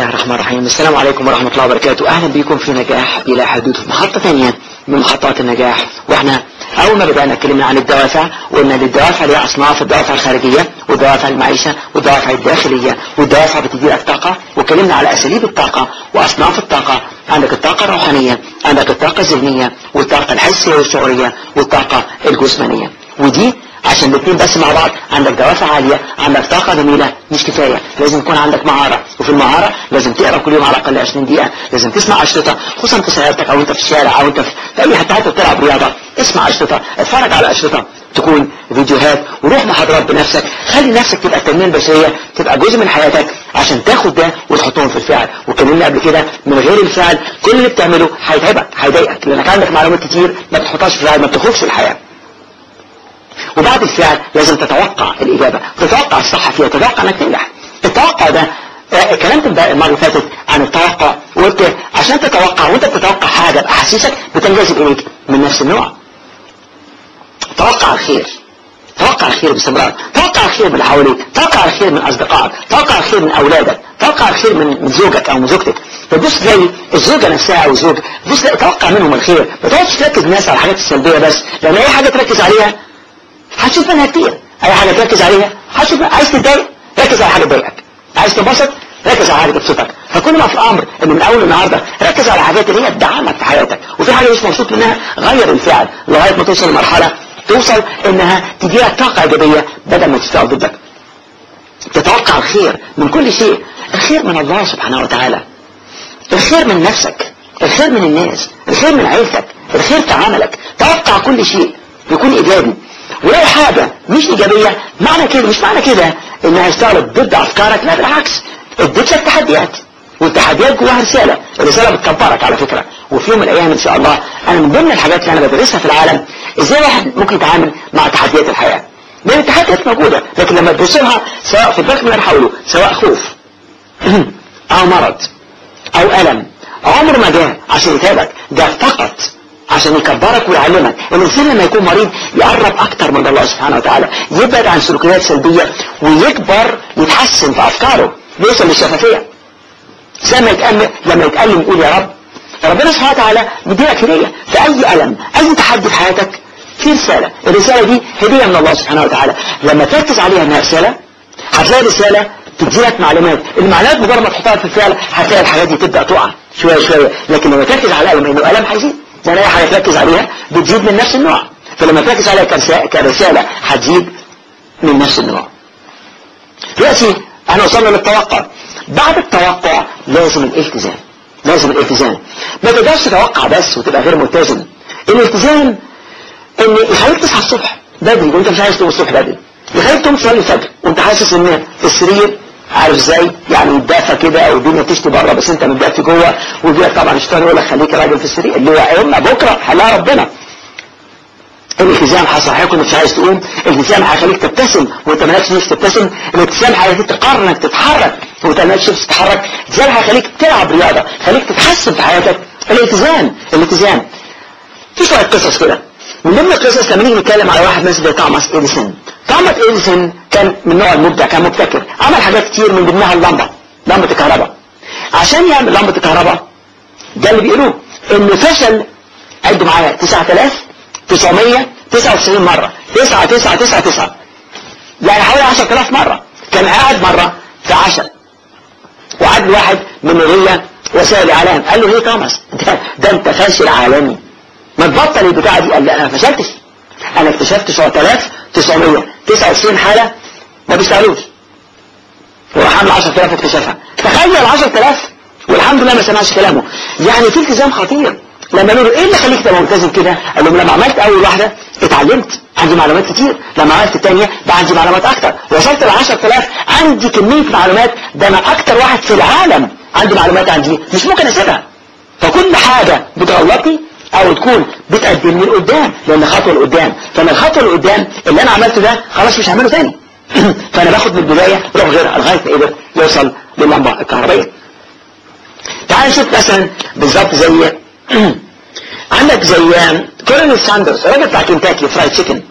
الله الرحمن الرحيم. السلام عليكم ورحمة الله وبركاته. أهلا بكم في نجاح بلا حدود في محطة ثانية من محطات النجاح. وإحنا أول ما بدأنا اتكلمنا عن الدوافع إن الدوافع ليها أصناف الدوافع الخارجية والدوافع المعيشة والدوافع الداخلية والدوافع بتديلك طاقة واتكلمنا على أساليب الطاقة وأصناف الطاقة. عندك الطاقة الروحانية عندك الطاقة الذهنية والطاقة الحسية والشعورية والطاقة الجسمانية. ودي عشان الاثنين بس مع بعض. عندك دوافع عالية عندك طاقة جميلة مش كفاية. لازم يكون عندك مهارة. وفي المهارة لازم تقرأ كل يوم على الأقل 20 دقيقة. لازم تسمع أشرطة خصوصا في سيارتك أو أنت في الشارع أو أنت في أي حتة حتى بتلعب رياضة. اسمع أشرطة اتفرج على أشرطة تكون فيديوهات. وروح محاضرات بنفسك. خلي نفسك تبقى التنمية البشرية تبقى جزء من حياتك عشان تاخد ده وتحطهم في الفعل. واتكلمنا قبل كده من غير الفعل كل اللي بتعمله هيتعبك هيضايقك. لأنك عندك معلومات كتير ما بتحطهاش في الفعل ما بتخوفش الحياة. وبعد الفعل لازم تتوقع الإجابة تتوقع الصح فيها تتوقع إنك تنجح. التوقع ده آه، كلمت المرة اللي فاتت عن التوقع وقلت عشان تتوقع وانت بتتوقع حاجة بأحاسيسك بتنجذب إليك من نفس النوع. توقع الخير توقع الخير باستمرار توقع الخير من حواليك توقع الخير من أصدقائك توقع الخير من أولادك توقع الخير من زوجك أو من زوجتك. فتبص تلاقي الزوجة نفسها أو الزوج تلاقي توقع منهم الخير. ما تقعدش تركز الناس على الحاجات السلبية بس لأن أي حاجة تركز عليها هتشوف منها كتير. أي حاجة تركز عليها هتشوف عايز تتضايق ركز على حاجة تضايقك. عايز تنبسط ركز على حاجة تبسطك. فكل ما في الامر إن من أول النهارده ركز على الحاجات اللي هي تدعمك في حياتك. وفي حاجة مش مبسوط منها غير الفعل. لغاية ما توصل لمرحلة توصل إنها تديلك طاقة إيجابية بدل ما تشتغل ضدك. تتوقع الخير من كل شيء. الخير من الله سبحانه وتعالى. الخير من نفسك. الخير من الناس. الخير من عيلتك. الخير في عملك. توقع كل شيء. يكون إيجابي. ولو حاجة مش إيجابية معنى كده مش معنى كده إنها اشتغلت ضد أفكارك لا بالعكس. اديت لك تحديات والتحديات جواها رسالة. الرسالة بتكبرك على فكرة. وفي يوم من الأيام إن شاء الله أنا من ضمن الحاجات اللي أنا بدرسها في العالم إزاي واحد ممكن يتعامل مع تحديات الحياة. لأن التحديات موجودة لكن لما تبص لها سواء في الضغط من حوله سواء خوف أو مرض أو ألم عمر ما جاء عشان يتابعك. ده فقط عشان يكبرك ويعلمك الانسان لما يكون مريض يقرب أكتر من الله سبحانه وتعالى يبعد عن سلوكيات سلبية ويكبر يتحسن في أفكاره. يوصل للشفافية زي ما يتألم لما يتألم يقول يا رب ربنا سبحانه وتعالى مديلك هدية في أي ألم أي تحدي في حياتك في رسالة. الرسالة دي هدية من الله سبحانه وتعالى. لما تركز عليها إنها رسالة هتلاقي رسالة تديلك معلومات. المعلومات مجرد ما تحطها في الفعل هتلاقي الحاجات دي تبدأ تقع شوية شوية. لكن لما تركز على الألم انه ألم هيزيد. أي حاجة عليها بتزيد من نفس النوع. فلما تركز عليها كرسالة هتزيد من نفس النوع. دلوقتي إحنا وصلنا للتوقع. بعد التوقع لازم الالتزام. لازم الالتزام. ما تقدرش تتوقع بس وتبقى غير ملتزم. الالتزام إن يخليك تصحى الصبح بدري وأنت مش عايز تقوم الصبح بدري. يخليك تقوم تصلي الفجر وأنت حاسس ان السرير عارف إزاي؟ يعني متدافى كده أو الدنيا بتشتي بره بس انت متدافى جوه. لك طبعا الشيطان يقول لك خليك راجل في السرير اللي هو اما بكرة حلها ربنا. الالتزام هيصحيك مش عايز تقوم. الالتزام هيخليك تبتسم. وانت مالكش نفس تبتسم. الالتزام هيخليك تقرر انك تتحرك. وانت مالكش نفس تتحرك. الالتزام هيخليك تلعب رياضة. خليك تتحسن في حياتك. الالتزام. الالتزام. في شوية قصص كده. من ضمن القصص لما نيجي نتكلم على واحد مثل توماس اديسون توماس اديسون كان من نوع المبدع كان مبتكر. عمل حاجات كتير من ضمنها اللمبة لمبة الكهرباء. عشان يعمل لمبة الكهرباء ده اللي بيقولوه انه فشل عدوا معايا 9999 مرة. 9999 يعني حوالي 10000 مرة. كان قاعد مرة في عشاء وقعد له واحد من اللي وسائل الاعلام قال له ليه توماس؟ ده, ده أنت فاشل عالمي. ما تبطل البتاعة دي. قال لي أنا ما فشلتش. أنا اكتشفت 9999 حالة ما بيشتغلوش وراح عامل 10000 اكتشفها تخيل 10000 والحمد لله ما سمعش كلامه. يعني في التزام خطير. لما قالوا له إيه اللي خليك تبقى ملتزم كده؟ قال لهم لما عملت أول واحدة اتعلمت. عندي معلومات كتير. لما عملت الثانية بقى عندي معلومات أكتر. وصلت ل 10000 عندي كمية معلومات. ده أنا أكتر واحد في العالم عندي معلومات عندي. مش ممكن أسيبها. فكل حاجة بتغلطني أو تكون بتقدمني لقدام لأن خطوة لقدام. فانا الخطوه لقدام اللي أنا عملته ده خلاص مش هعمله تاني. فأنا باخد من البداية روح غيرها لغايه ما قدر يوصل للمنبع الكهربائيه تعال نشوف مثلا بالظبط زي عندك زي Colonel Sanders الراجل بتاع Kentucky Fried Chicken.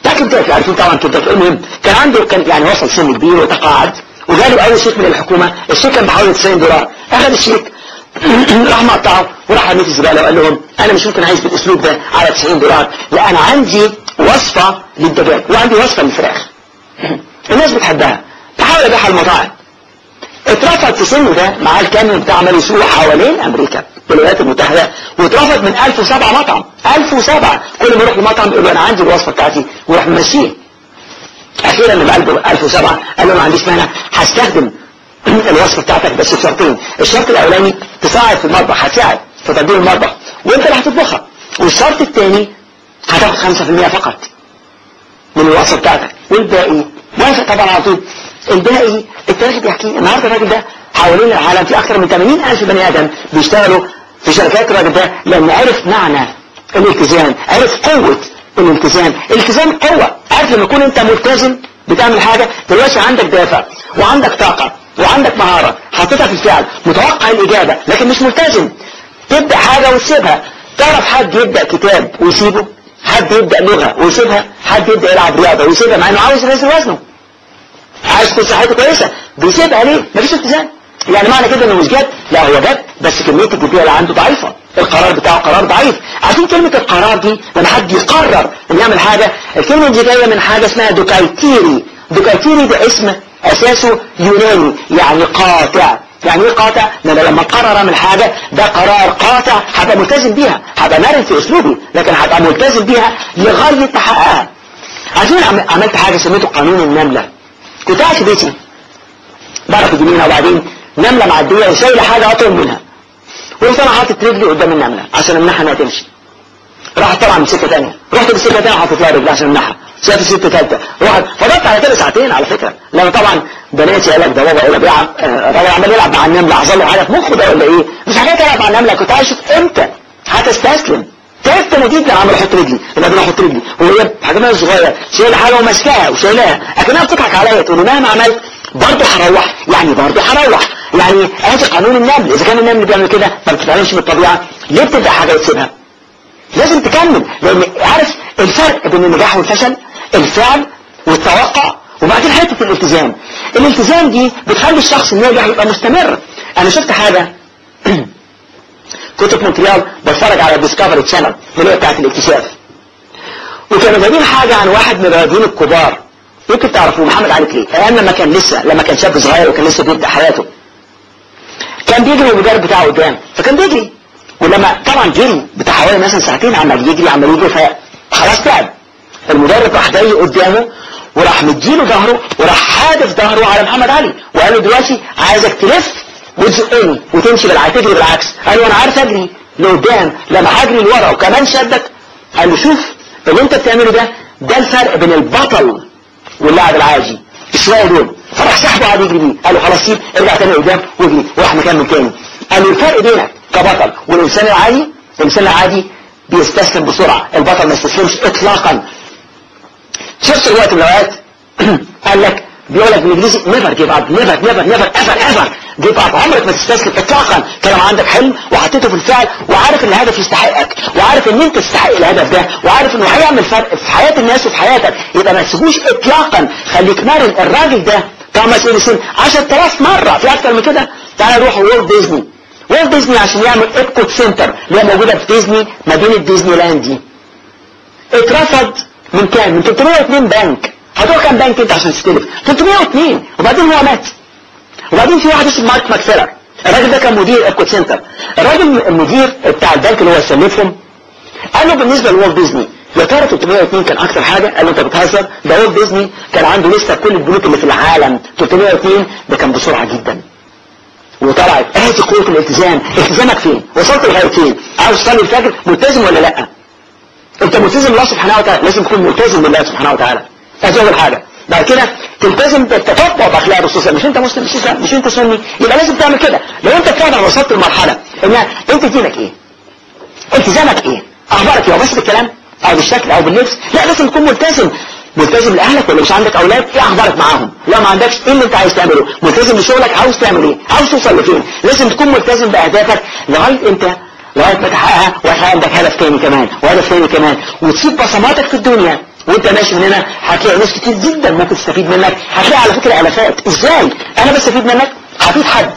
بتاع كنتاكي عارفين طبعا كنتاكي المهم؟ كان عنده كان يعني وصل سن كبير وتقاعد وجاله أول شيك من الحكومة الشيك كان بحوالي 90 دولار. أخذ الشيك راح مقطعه وراح رميه في الزبالة وقال لهم أنا مش ممكن أعيش بالأسلوب ده على 90 دولار. لا أنا عندي وصفة للدجاج وعندي وصفة للفراخ. الناس بتحبها. تحاول أبيعها المطاعم. اترفض في سنه ده مع الكاميون بتاع عمال يسوق حوالين أمريكا الولايات المتحدة. واترفض من 1007 مطعم. 1007 كل ما يروح لمطعم يقول له أنا عندي الوصفة بتاعتي. ويروح ممشيه أخيرا لما 1007 قال له ما عنديش مانع. هستخدم الوصفة بتاعتك بس بشرطين. الشرط الأولاني تساعد في المطبخ هتساعد في تقديم المطبخ وانت اللي هتطبخها. والشرط الثاني هتاخد 5% فقط من الوصفة بتاعتك. والباقي موافق طبعا على طول. الباقي التاريخ بيحكي النهارده الراجل ده حوالين العالم في أكثر من 80 ألف بني آدم بيشتغلوا في شركات الراجل ده لأنه عرف معنى الالتزام عرف قوة الالتزام. الالتزام قوة. عارف لما يكون أنت ملتزم بتعمل حاجة دلوقتي عندك دافع وعندك طاقة. وعندك مهارة حطيتها في الفعل متوقع الإجابة لكن مش ملتزم. تبدأ حاجة وتسيبها. تعرف حد يبدأ كتاب ويسيبه؟ حد يبدأ لغة ويسيبها؟ حد يبدأ يلعب رياضة ويسيبها؟ مع إنه عاوز ينزل وزنه عايز تكون صحته كويسة. بيسيبها ليه؟ مفيش التزام. يعني معنى كده إنه مش جد؟ لا هو جد بس كمية الجدية اللي عنده ضعيفة. القرار بتاعه قرار ضعيف. عشان كلمة القرار دي لما حد يقرر إنه يعمل حاجة الكلمة دي جاية من حاجة اسمها دوكايتيري. دوكايتيري ده اسم اساسه يوناني يعني قاطع. يعني إيه قاطع؟ لما لما قرر اعمل حاجة ده قرار قاطع هبقى ملتزم بيها هبقى مرن في اسلوبي لكن هبقى ملتزم بيها لغاية احققها عشان عملت حاجة سميته قانون النملة. كنت قاعد بيتي. بعرف جنينة وبعدين نملة معدية وشايلة حاجة أطول منها. ورحت أنا حاطط رجلي قدام النملة عشان أمنعها إنها تمشي. راحت طبعا من سكة تانية. رحت بسكة تانية حاطط لها رجلي عشان أمنعها شافت سكة تالتة. رحت فضلت على كده ساعتين على فكرة. لأن طبعا بناتي قال لك ده بابا يقول بيلعب الراجل عمال يلعب مع النملة حصل له حاجة. في مخه ده ولا إيه؟ مش حكاية يلعب مع النملة. كنت عايز إمتى؟ هتستسلم. تعبت أنا جدا عمال أحط رجلي. أنا بدي أحط رجلي. وهي حجمها صغير شايله حاجة وماسكاها وشايلاها أكنها بتضحك عليا. تقول مهما عملت برضه هروح. يعني برضه هروح. يعني ادي قانون النمل. إذا كان النمل بيعمل كده ما بتتعلمش من الطبيعه ليه بتبدأ حاجة وتسيبها؟ لازم تكمل. لأن عارف الفرق بين النجاح والفشل؟ الفعل والتوقع وبعدين حتة الالتزام. الالتزام دي بتخلي الشخص الناجح يبقى مستمر. أنا شفت حاجة. كنت في مونتريال بتفرج على Discovery Channel اللي هي بتاعت الاكتشاف. وكانوا جايبين حاجة عن واحد من الرياضيين الكبار. يمكن تعرفوا محمد علي كليه أيام لما كان لسه لما كان شاب صغير وكان لسه بيبدأ حياته. كان بيجري والمدرب بتاعه قدام. فكان بيجري. ولما طبعا جري بتاع حوالي مثلا ساعتين عمال يجري عمال يجري فخلاص تعب. المدرب راح جاي قدامه وراح مديله ظهره وراح حادف ظهره على محمد علي وقال له دلوقتي عايزك تلف وتزقني وتمشي بالعكس تجري بالعكس. قال له أنا عارف أجري لقدام لما هجري لورا وكمان شدك. قال له شوف اللي أنت بتعمله ده ده الفرق بين البطل واللاعب العادي. الشوية دول. فراح سحبه قعد يجري بيه. قال له خلاص سيب ارجع تاني قدام واجري وراح مكمل تاني. قال له الفرق بينك كبطل. والإنسان العادي الإنسان العادي بيستسلم بسرعة. البطل ما يستسلمش اطلاقا. شفت الوقت من الأوقات قال لك بيقول لك بالانجليزي never give up never never never ever ever give up عمرك ما تستسلم اطلاقا. طالما عندك حلم وحطيته في الفعل وعارف إن الهدف يستحقك. وعارف إن أنت تستحق الهدف ده. وعارف إنه هيعمل فرق في حياة الناس وفي حياتك. يبقى ما تسيبوش اطلاقا. خليك مرن. الراجل ده توماس اديسون 10000 مرة. في أكتر من كده. تعالى نروح والت ديزني والت ديزني عشان يعمل Epcot Center اللي هي موجودة في ديزني مدينة ديزني لاند دي. اترفض من كام؟ من 302 بنك. هتروح كام بنك انت عشان تستلف 302 وبعدين هو مات. وبعدين في واحد اسمه مارك ماكفيلر. الراجل ده كان مدير Epcot Center الراجل المدير بتاع البنك اللي هو سلفهم قال له بالنسبة لوالت ديزني يا ترى 302 كان أكتر حاجة؟ قال له أنت بتهزر؟ ده والت ديزني كان عنده لسه كل البنوك اللي في العالم. 302 ده كان بسرعة جدا. وطلعت. ادي قوة الالتزام. التزامك فين؟ وصلت لغايه فين؟ عاوز تصلي الفجر ملتزم ولا لأ؟ أنت ملتزم بالله سبحانه وتعالى. لازم تكون ملتزم بالله سبحانه وتعالى. ادي اول حاجة. بعد كده تلتزم بالتطبع بأخلاق الرسول مش أنت مسلم مش أنت مش أنت سني. يبقى لازم تعمل كده. لو أنت فعلا وصلت لمرحلة إن أنت دينك إيه؟ التزامك إيه؟ أخبارك إيه؟ بس بالكلام؟ أو بالشكل؟ أو باللبس؟ لا لازم تكون ملتزم. ملتزم لأهلك ولا مش عندك أولاد؟ إيه أخبارك معاهم؟ لو ما عندكش. إيه اللي أنت عايز تعمله؟ ملتزم لشغلك عاوز تعمل إيه؟ عاوز توصل لفين؟ لازم تكون ملتزم بأهدافك لغاية انت لغاية ما تحققها ويبقى عندك هدف تاني كمان وهدف تاني كمان. وتسيب بصماتك في الدنيا. وأنت ماشي من هنا هتلاقي ناس كتير جدا ممكن تستفيد منك. هتلاقي على فكرة آلافات. إزاي؟ أنا بستفيد منك؟ هفيد حد.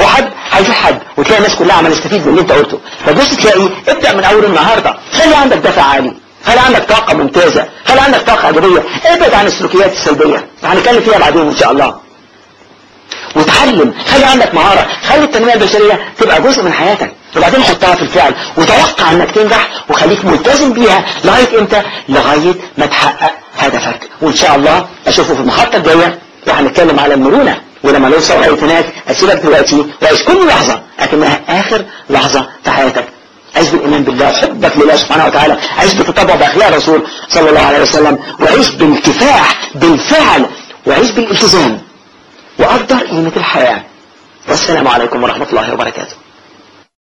وحد هيفيد حد. وتلاقي الناس كلها عمال تستفيد من اللي أنت قلته. فبص تلاقي ابدأ من أول النهاردة. خلي عندك دافع عالي. هل عندك طاقة ممتازة؟ هل عندك طاقة ايجابية ابعد عن السلوكيات السلبية. هنتكلم فيها بعدين إن شاء الله. وتعلم. خلي عندك مهارة. خلي التنمية البشرية تبقى جزء من حياتك. وبعدين حطها في الفعل. وتوقع إنك تنجح وخليك ملتزم بيها لغاية إمتى؟ لغاية ما تحقق هدفك. وإن شاء الله أشوفه في المحطة الجاية. وهنتكلم على المرونة. ولما نوصل لغاية هناك أسيبك دلوقتي وعيش كل لحظة لكنها آخر لحظة في حياتك. عيش بالإيمان بالله وحبك لله سبحانه وتعالى. عيش بالتطبع بأخلاق الرسول صلى الله عليه وسلم. وعيش بالكفاح بالفعل. وعيش بالالتزام. وقدر قيمة الحياة. والسلام عليكم ورحمة الله وبركاته.